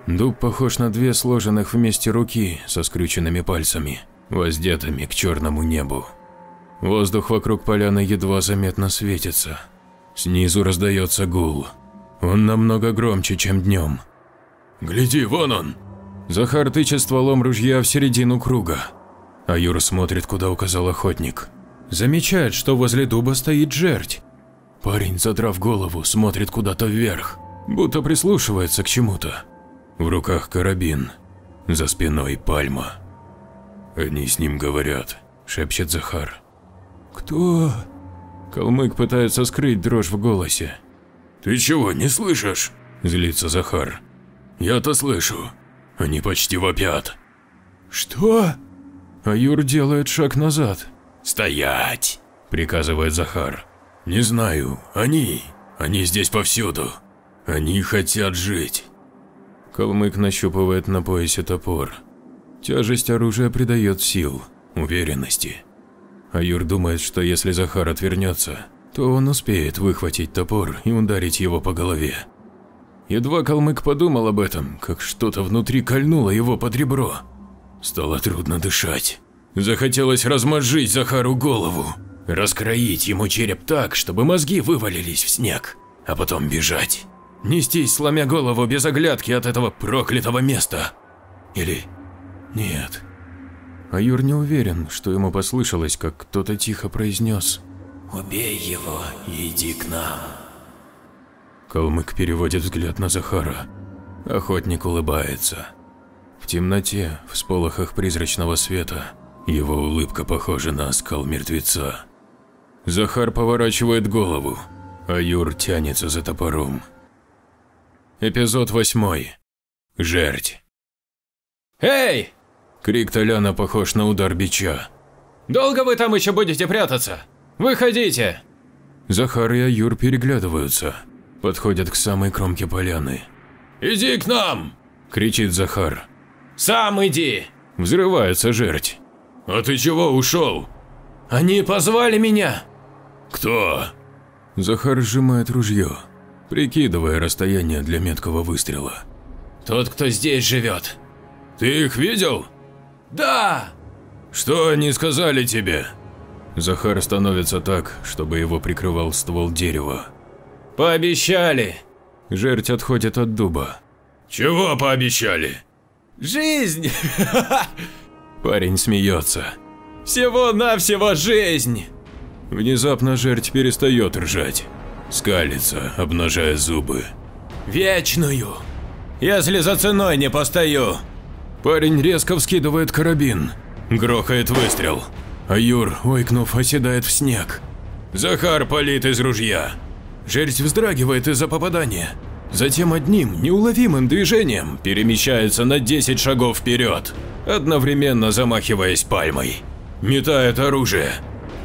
Дуб похож на две сложенных вместе руки со скрюченными пальцами, воздетыми к черному небу. Воздух вокруг поляны едва заметно светится. Снизу раздается гул. Он намного громче, чем днем. «Гляди, вон он!» Захар тычет стволом ружья в середину круга, а Юра смотрит, куда указал охотник замечает, что возле дуба стоит жерть. Парень, задрав голову, смотрит куда-то вверх, будто прислушивается к чему-то. В руках карабин. За спиной пальма. Они с ним говорят, шепчет Захар. Кто? Калмык пытается скрыть дрожь в голосе. Ты чего, не слышишь? Злится Захар. Я-то слышу. Они почти вопят. Что? Аюр делает шаг назад. Стоять! Приказывает Захар. Не знаю, они, они здесь повсюду. Они хотят жить. Калмык нащупывает на поясе топор. Тяжесть оружия придает сил, уверенности. Аюр думает, что если Захар отвернется, то он успеет выхватить топор и ударить его по голове. Едва Калмык подумал об этом, как что-то внутри кольнуло его под ребро. Стало трудно дышать. Захотелось размозжить Захару голову, раскроить ему череп так, чтобы мозги вывалились в снег, а потом бежать. Нестись, сломя голову без оглядки от этого проклятого места. Или нет. Аюр не уверен, что ему послышалось, как кто-то тихо произнес «Убей его и иди к нам». Калмык переводит взгляд на Захара. Охотник улыбается. В темноте, в сполохах призрачного света, его улыбка похожа на оскал мертвеца. Захар поворачивает голову, а Юр тянется за топором. Эпизод восьмой. Жерть. Эй! Крик Толяна похож на удар бича. Долго вы там еще будете прятаться? Выходите! Захар и Аюр переглядываются, подходят к самой кромке поляны. «Иди к нам!» – кричит Захар. «Сам иди!» – взрывается жерть. «А ты чего ушел?» «Они позвали меня!» «Кто?» Захар сжимает ружье, прикидывая расстояние для меткого выстрела. «Тот, кто здесь живет». «Ты их видел?» «Да!» «Что они сказали тебе?» Захар становится так, чтобы его прикрывал ствол дерева. «Пообещали!» Жерть отходит от дуба. «Чего пообещали?» «Жизнь!» *laughs* Парень смеется. «Всего-навсего жизнь!» Внезапно жерть перестает ржать. Скалится, обнажая зубы. «Вечную! Если за ценой не постою!» Парень резко вскидывает карабин. Грохает выстрел. А Юр, ойкнув, оседает в снег. Захар палит из ружья. Жерть вздрагивает из-за попадания. Затем одним неуловимым движением перемещается на 10 шагов вперед, одновременно замахиваясь пальмой. Метает оружие.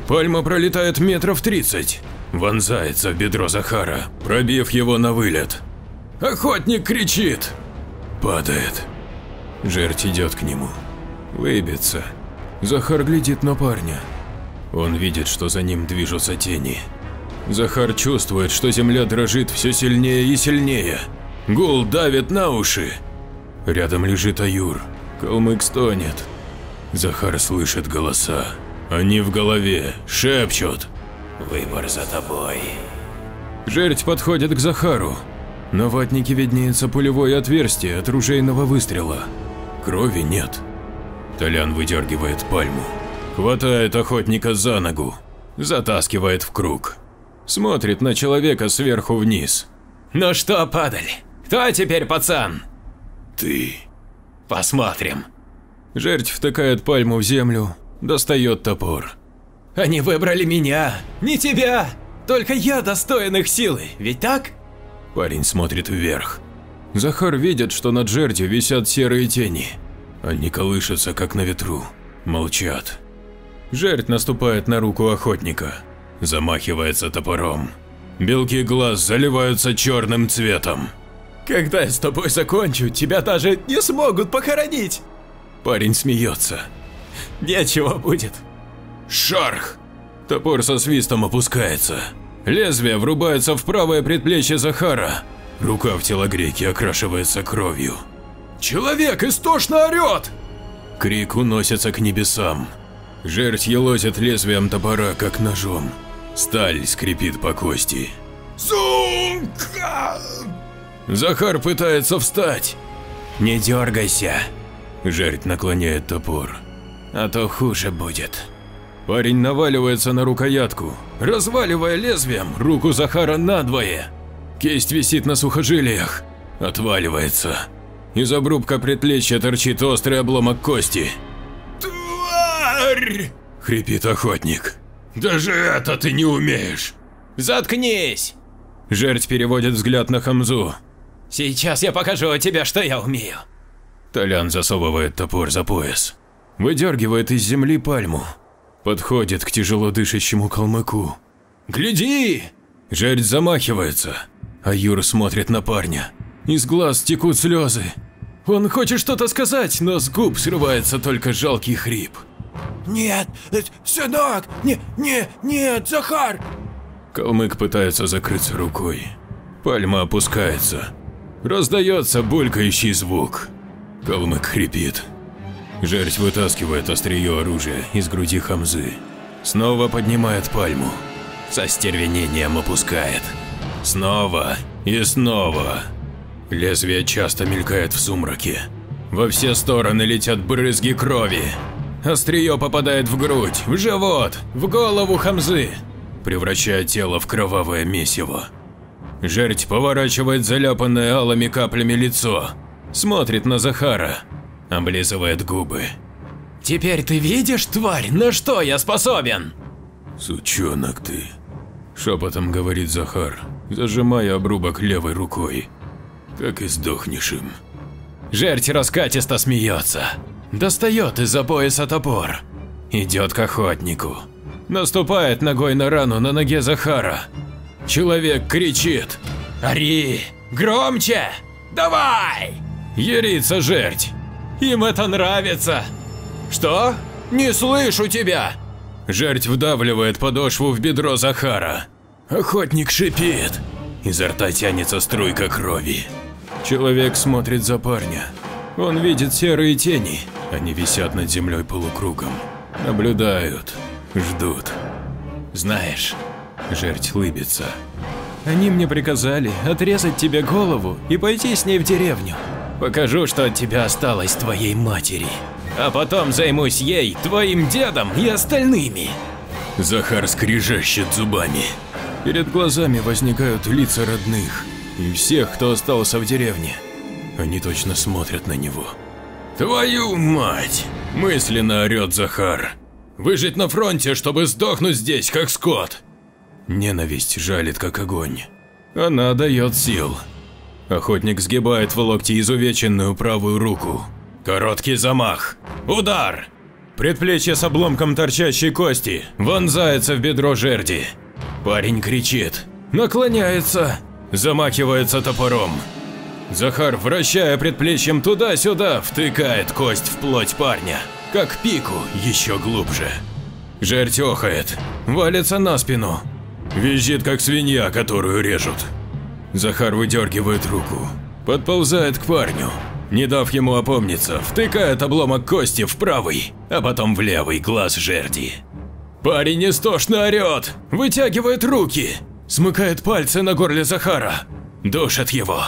Пальма пролетает метров 30, вонзается в бедро Захара, пробив его на вылет. Охотник кричит. Падает. Жерть идет к нему. Лыбится. Захар глядит на парня. Он видит, что за ним движутся тени. Захар чувствует, что земля дрожит все сильнее и сильнее. Гул давит на уши. Рядом лежит Аюр. Калмык стонет. Захар слышит голоса. Они в голове, шепчут. «Выбор за тобой». Жерть подходит к Захару. На ватнике виднеется пулевое отверстие от ружейного выстрела. Крови нет. Толян выдергивает пальму. Хватает охотника за ногу. Затаскивает в круг. Смотрит на человека сверху вниз. «Ну что, падаль, кто теперь пацан?» «Ты». «Посмотрим». Жерть втыкает пальму в землю, достает топор. «Они выбрали меня, не тебя! Только я достоин их силы, ведь так?» Парень смотрит вверх. Захар видит, что над жердью висят серые тени. Они колышутся, как на ветру, молчат. Жерть наступает на руку охотника, замахивается топором. Белки глаз заливаются черным цветом. «Когда я с тобой закончу, тебя даже не смогут похоронить!» Парень смеется. «Нечего будет!» Шарх! Топор со свистом опускается. Лезвие врубается в правое предплечье Захара. Рука в телогрейке окрашивается кровью. Человек истошно орет! Крик уносится к небесам. Жерть елозит лезвием топора, как ножом. Сталь скрипит по кости. Сумка! Захар пытается встать. «Не дергайся!» Жерть наклоняет топор. «А то хуже будет!» Парень наваливается на рукоятку, разваливая лезвием руку Захара надвое. Кисть висит на сухожилиях, отваливается. Из обрубка предплечья торчит острый обломок кости. «Тварь!» – хрипит охотник. «Даже это ты не умеешь!» Заткнись! Жерть переводит взгляд на Хамзу. Сейчас я покажу тебе, что я умею. Толян засовывает топор за пояс. Выдергивает из земли пальму. Подходит к тяжело дышащему калмыку. «Гляди!» Жерть замахивается, а Юра смотрит на парня. Из глаз текут слезы. Он хочет что-то сказать, но с губ срывается только жалкий хрип. «Нет, сынок, не, не, нет, Захар!» Калмык пытается закрыться рукой. Пальма опускается. Раздается булькающий звук. Калмык хрипит. Жерть вытаскивает острие оружия из груди Хамзы. Снова поднимает пальму. Со стервенением опускает. Снова и снова. Лезвие часто мелькает в сумраке. Во все стороны летят брызги крови. Острие попадает в грудь, в живот, в голову Хамзы, превращая тело в кровавое месиво. Жерть поворачивает заляпанное алыми каплями лицо, смотрит на Захара, облизывает губы. «Теперь ты видишь, тварь, на что я способен?» «Сучонок ты», – шепотом говорит Захар, зажимая обрубок левой рукой. «Так и сдохнешь им». Жерть раскатисто смеется, достает из-за пояса топор, идет к охотнику, наступает ногой на рану на ноге Захара. Человек кричит «Ори! Громче! Давай!» Ярится жерть. Им это нравится. Что? Не слышу тебя. Жерть вдавливает подошву в бедро Захара. Охотник шипит. Изо рта тянется струйка крови. Человек смотрит за парня. Он видит серые тени. Они висят над землей полукругом. Наблюдают. Ждут. Знаешь, жерть лыбится. Они мне приказали отрезать тебе голову и пойти с ней в деревню. Покажу, что от тебя осталось твоей матери. А потом займусь ей, твоим дедом и остальными. Захар скрежещет зубами. Перед глазами возникают лица родных и всех, кто остался в деревне. Они точно смотрят на него. «Твою мать!» – мысленно орет Захар. «Выжить на фронте, чтобы сдохнуть здесь, как скот!» Ненависть жалит, как огонь. Она дает сил. Охотник сгибает в локте изувеченную правую руку. Короткий замах. Удар! Предплечье с обломком торчащей кости вонзается в бедро жерди. Парень кричит, наклоняется, замахивается топором. Захар, вращая предплечьем туда-сюда, втыкает кость в плоть парня, как пику еще глубже. Жерть охает, валится на спину, визжит как свинья, которую режут. Захар выдергивает руку, подползает к парню, не дав ему опомниться, втыкает обломок кости в правый, а потом в левый глаз жерди. Парень истошно орет, вытягивает руки, смыкает пальцы на горле Захара, душит его.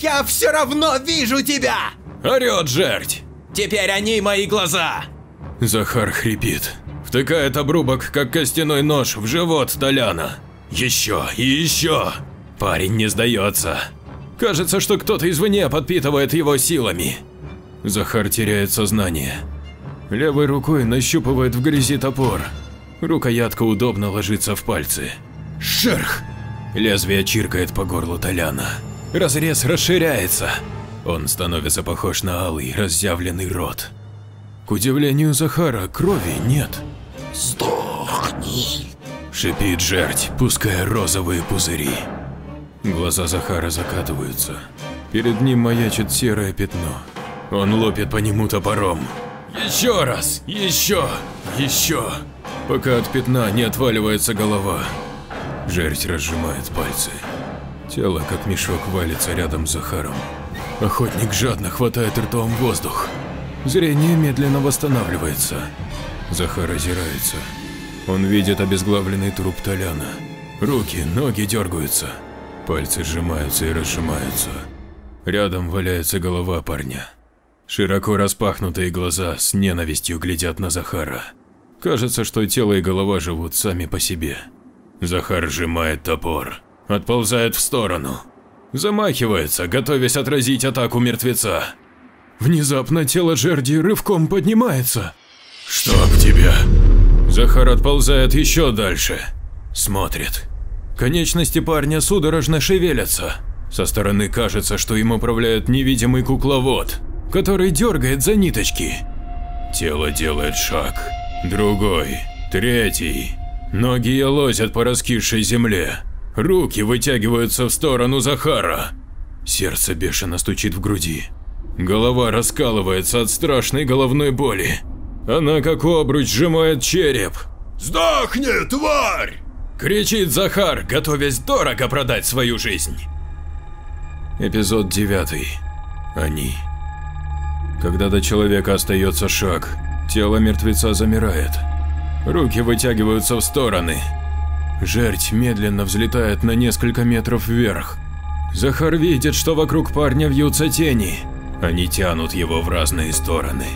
«Я все равно вижу тебя!» Орет жерть. «Теперь они мои глаза!» Захар хрипит. Втыкает обрубок, как костяной нож, в живот Толяна. Еще и еще. Парень не сдается. Кажется, что кто-то извне подпитывает его силами. Захар теряет сознание. Левой рукой нащупывает в грязи топор. Рукоятка удобно ложится в пальцы. Шерх! Лезвие чиркает по горлу Толяна. Разрез расширяется. Он становится похож на алый, разъявленный рот. К удивлению Захара, крови нет. «Сдохни!» – шипит жерть, пуская розовые пузыри. Глаза Захара закатываются. Перед ним маячит серое пятно. Он лупит по нему топором. Еще раз, еще, еще, пока от пятна не отваливается голова. Жерть разжимает пальцы. Тело, как мешок, валится рядом с Захаром. Охотник жадно хватает ртом воздух. Зрение медленно восстанавливается. Захар озирается. Он видит обезглавленный труп Толяна. Руки, ноги дергаются. Пальцы сжимаются и разжимаются. Рядом валяется голова парня. Широко распахнутые глаза с ненавистью глядят на Захара. Кажется, что тело и голова живут сами по себе. Захар сжимает топор, отползает в сторону. Замахивается, готовясь отразить атаку мертвеца. Внезапно тело жерди рывком поднимается. «Чтоб тебя!» Захар отползает еще дальше. Смотрит. Конечности парня судорожно шевелятся. Со стороны кажется, что им управляет невидимый кукловод, который дергает за ниточки. Тело делает шаг. Другой. Третий. Ноги елозят по раскисшей земле. Руки вытягиваются в сторону Захара. Сердце бешено стучит в груди. Голова раскалывается от страшной головной боли. Она как обруч сжимает череп. «Сдохни, тварь!» Кричит Захар, готовясь дорого продать свою жизнь. Эпизод 9. Они. Когда до человека остается шаг, тело мертвеца замирает. Руки вытягиваются в стороны. Жерть медленно взлетает на несколько метров вверх. Захар видит, что вокруг парня вьются тени. Они тянут его в разные стороны.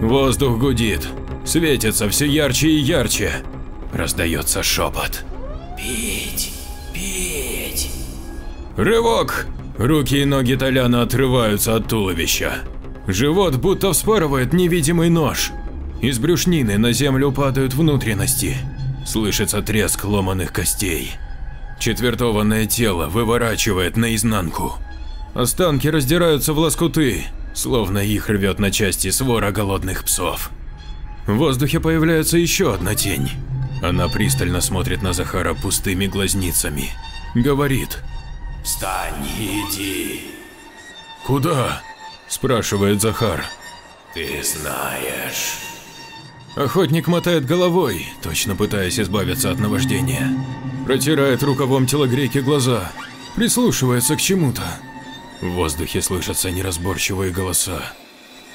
Воздух гудит, светится все ярче и ярче. Раздается шепот. «Пить, пить!» Рывок! Руки и ноги Толяна отрываются от туловища. Живот будто вспарывает невидимый нож. Из брюшнины на землю падают внутренности. Слышится треск ломаных костей. Четвертованное тело выворачивает наизнанку. Останки раздираются в лоскуты, словно их рвет на части свора голодных псов. В воздухе появляется еще одна тень. Она пристально смотрит на Захара пустыми глазницами. Говорит. «Встань и иди!» «Куда?» – спрашивает Захар. «Ты знаешь...» Охотник мотает головой, точно пытаясь избавиться от наваждения. Протирает рукавом телогрейки глаза, прислушивается к чему-то. В воздухе слышатся неразборчивые голоса.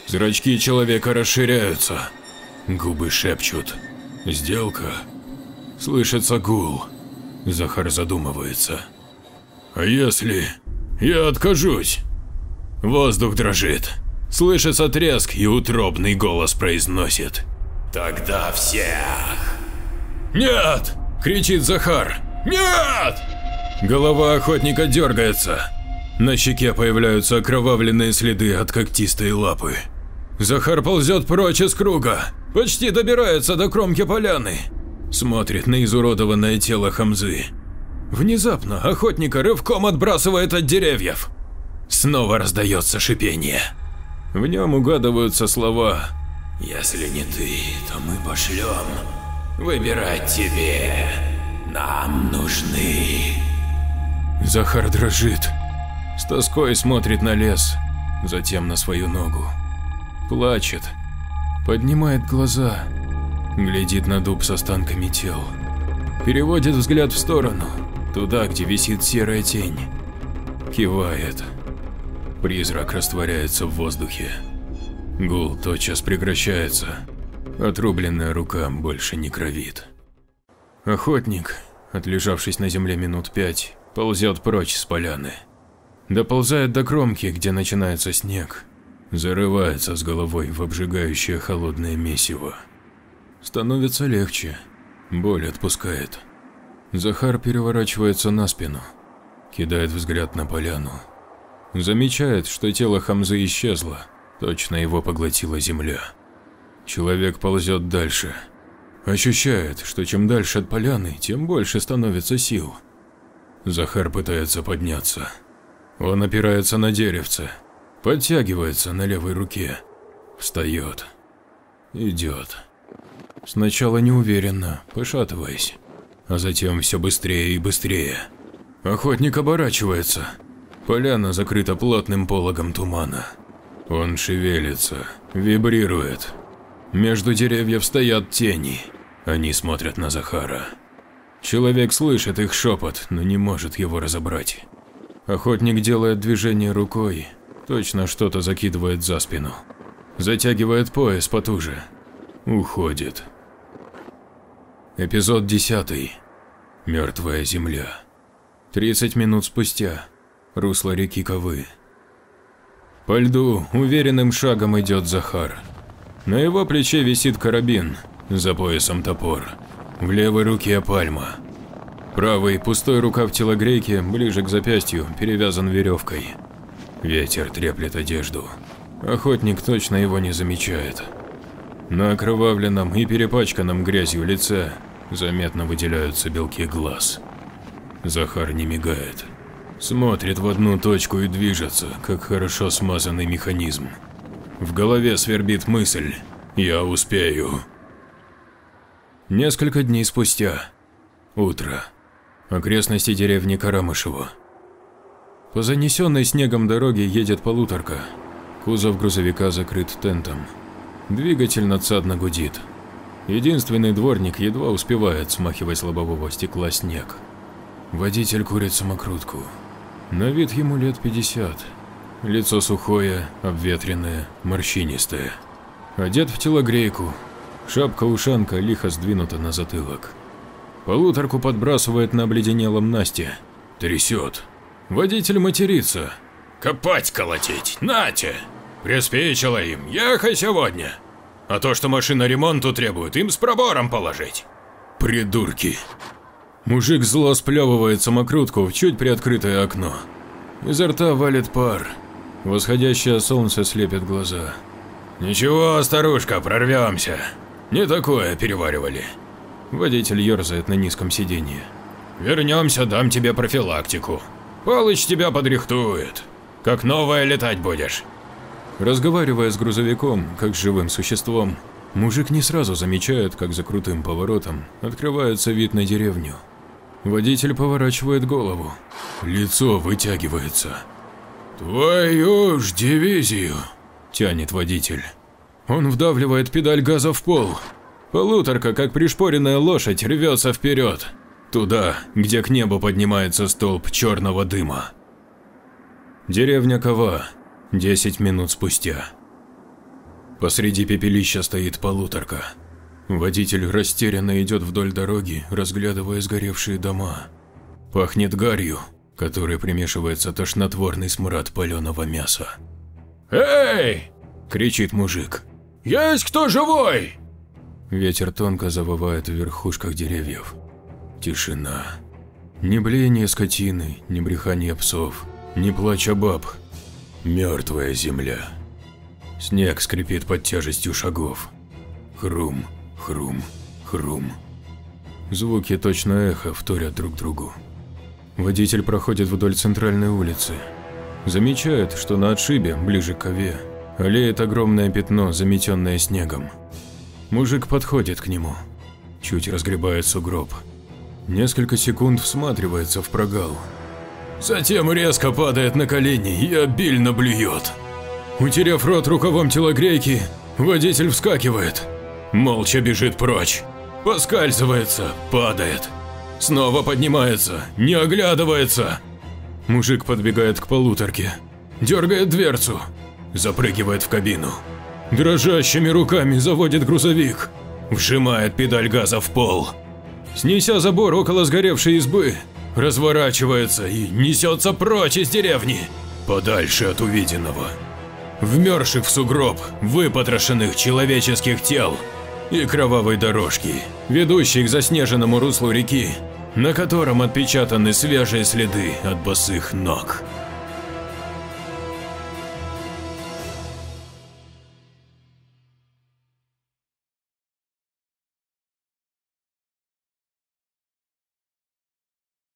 Зрачки человека расширяются. Губы шепчут. «Сделка?» Слышится гул. Захар задумывается. «А если я откажусь?» Воздух дрожит. Слышится треск, и утробный голос произносит. «Тогда всех!» «Нет!» – кричит Захар. «Нет!» Голова охотника дергается. На щеке появляются окровавленные следы от когтистой лапы. Захар ползет прочь из круга, почти добирается до кромки поляны. Смотрит на изуродованное тело Хамзы. Внезапно охотника рывком отбрасывает от деревьев. Снова раздается шипение. В нем угадываются слова «Если не ты, то мы пошлем выбирать тебе. Нам нужны...» Захар дрожит. С тоской смотрит на лес, затем на свою ногу. Плачет. Поднимает глаза. Глядит на дуб с останками тел. Переводит взгляд в сторону, туда, где висит серая тень. Кивает. Призрак растворяется в воздухе. Гул тотчас прекращается. Отрубленная рука больше не кровит. Охотник, отлежавшись на земле минут пять, ползет прочь с поляны. Доползает до кромки, где начинается снег. Зарывается с головой в обжигающее холодное месиво. Становится легче. Боль отпускает. Захар переворачивается на спину. Кидает взгляд на поляну. Замечает, что тело Хамзы исчезло. Точно его поглотила земля. Человек ползет дальше. Ощущает, что чем дальше от поляны, тем больше становится сил. Захар пытается подняться. Он опирается на деревце, подтягивается на левой руке, встает, идет. Сначала неуверенно, пошатываясь, а затем все быстрее и быстрее. Охотник оборачивается. Поляна закрыта плотным пологом тумана. Он шевелится, вибрирует. Между деревьев стоят тени. Они смотрят на Захара. Человек слышит их шепот, но не может его разобрать. Охотник делает движение рукой, точно что-то закидывает за спину. Затягивает пояс потуже. Уходит. Эпизод 10. Мертвая земля. 30 минут спустя. Русло реки Ковы. По льду уверенным шагом идет Захар. На его плече висит карабин, за поясом топор. В левой руке пальма. Правый, пустой рукав телогрейки, ближе к запястью, перевязан веревкой. Ветер треплет одежду. Охотник точно его не замечает. На окровавленном и перепачканном грязью лице заметно выделяются белки глаз. Захар не мигает. Смотрит в одну точку и движется, как хорошо смазанный механизм. В голове свербит мысль «Я успею». Несколько дней спустя. Утро. Окрестности деревни Карамышево. По занесенной снегом дороге едет полуторка. Кузов грузовика закрыт тентом. Двигатель надсадно гудит. Единственный дворник едва успевает смахивать с лобового стекла снег. Водитель курит самокрутку. На вид ему лет 50. Лицо сухое, обветренное, морщинистое. Одет в телогрейку. Шапка-ушанка лихо сдвинута на затылок. Полуторку подбрасывает на обледенелом Насте. Трясет. Водитель матерится. «Копать колотить, нате! Приспичило им, ехай сегодня! А то, что машина ремонту требует, им с пробором положить!» Придурки. Мужик зло сплевывает самокрутку в чуть приоткрытое окно. Изо рта валит пар. Восходящее солнце слепит глаза. «Ничего, старушка, прорвемся. Не такое переваривали». Водитель ерзает на низком сиденье. «Вернемся, дам тебе профилактику. Палыч тебя подрихтует. Как новая летать будешь». Разговаривая с грузовиком, как с живым существом, мужик не сразу замечает, как за крутым поворотом открывается вид на деревню. Водитель поворачивает голову. Лицо вытягивается. «Твою ж дивизию!» – тянет водитель. Он вдавливает педаль газа в пол. Полуторка, как пришпоренная лошадь, рвется вперед. Туда, где к небу поднимается столб черного дыма. Деревня Кова. Десять минут спустя. Посреди пепелища стоит полуторка. Водитель растерянно идет вдоль дороги, разглядывая сгоревшие дома. Пахнет гарью, которой примешивается тошнотворный смрад паленого мяса. «Эй!» – кричит мужик. «Есть кто живой?» Ветер тонко завывает в верхушках деревьев. Тишина. Ни блеяние скотины, ни брехание псов, ни плача баб. Мертвая земля. Снег скрипит под тяжестью шагов. Хрум, хрум, хрум. Звуки точно эхо вторят друг другу. Водитель проходит вдоль центральной улицы. Замечает, что на отшибе, ближе к Кове, олеет огромное пятно, заметенное снегом. Мужик подходит к нему. Чуть разгребает сугроб. Несколько секунд всматривается в прогал. Затем резко падает на колени и обильно блюет. Утерев рот рукавом телогрейки, водитель вскакивает. Молча бежит прочь. Поскальзывается, падает. Снова поднимается, не оглядывается. Мужик подбегает к полуторке. Дергает дверцу. Запрыгивает в кабину. Дрожащими руками заводит грузовик. Вжимает педаль газа в пол. Снеся забор около сгоревшей избы, разворачивается и несется прочь из деревни, подальше от увиденного. Вмерзших в сугроб, выпотрошенных человеческих тел и кровавой дорожки, ведущей к заснеженному руслу реки, на котором отпечатаны свежие следы от босых ног.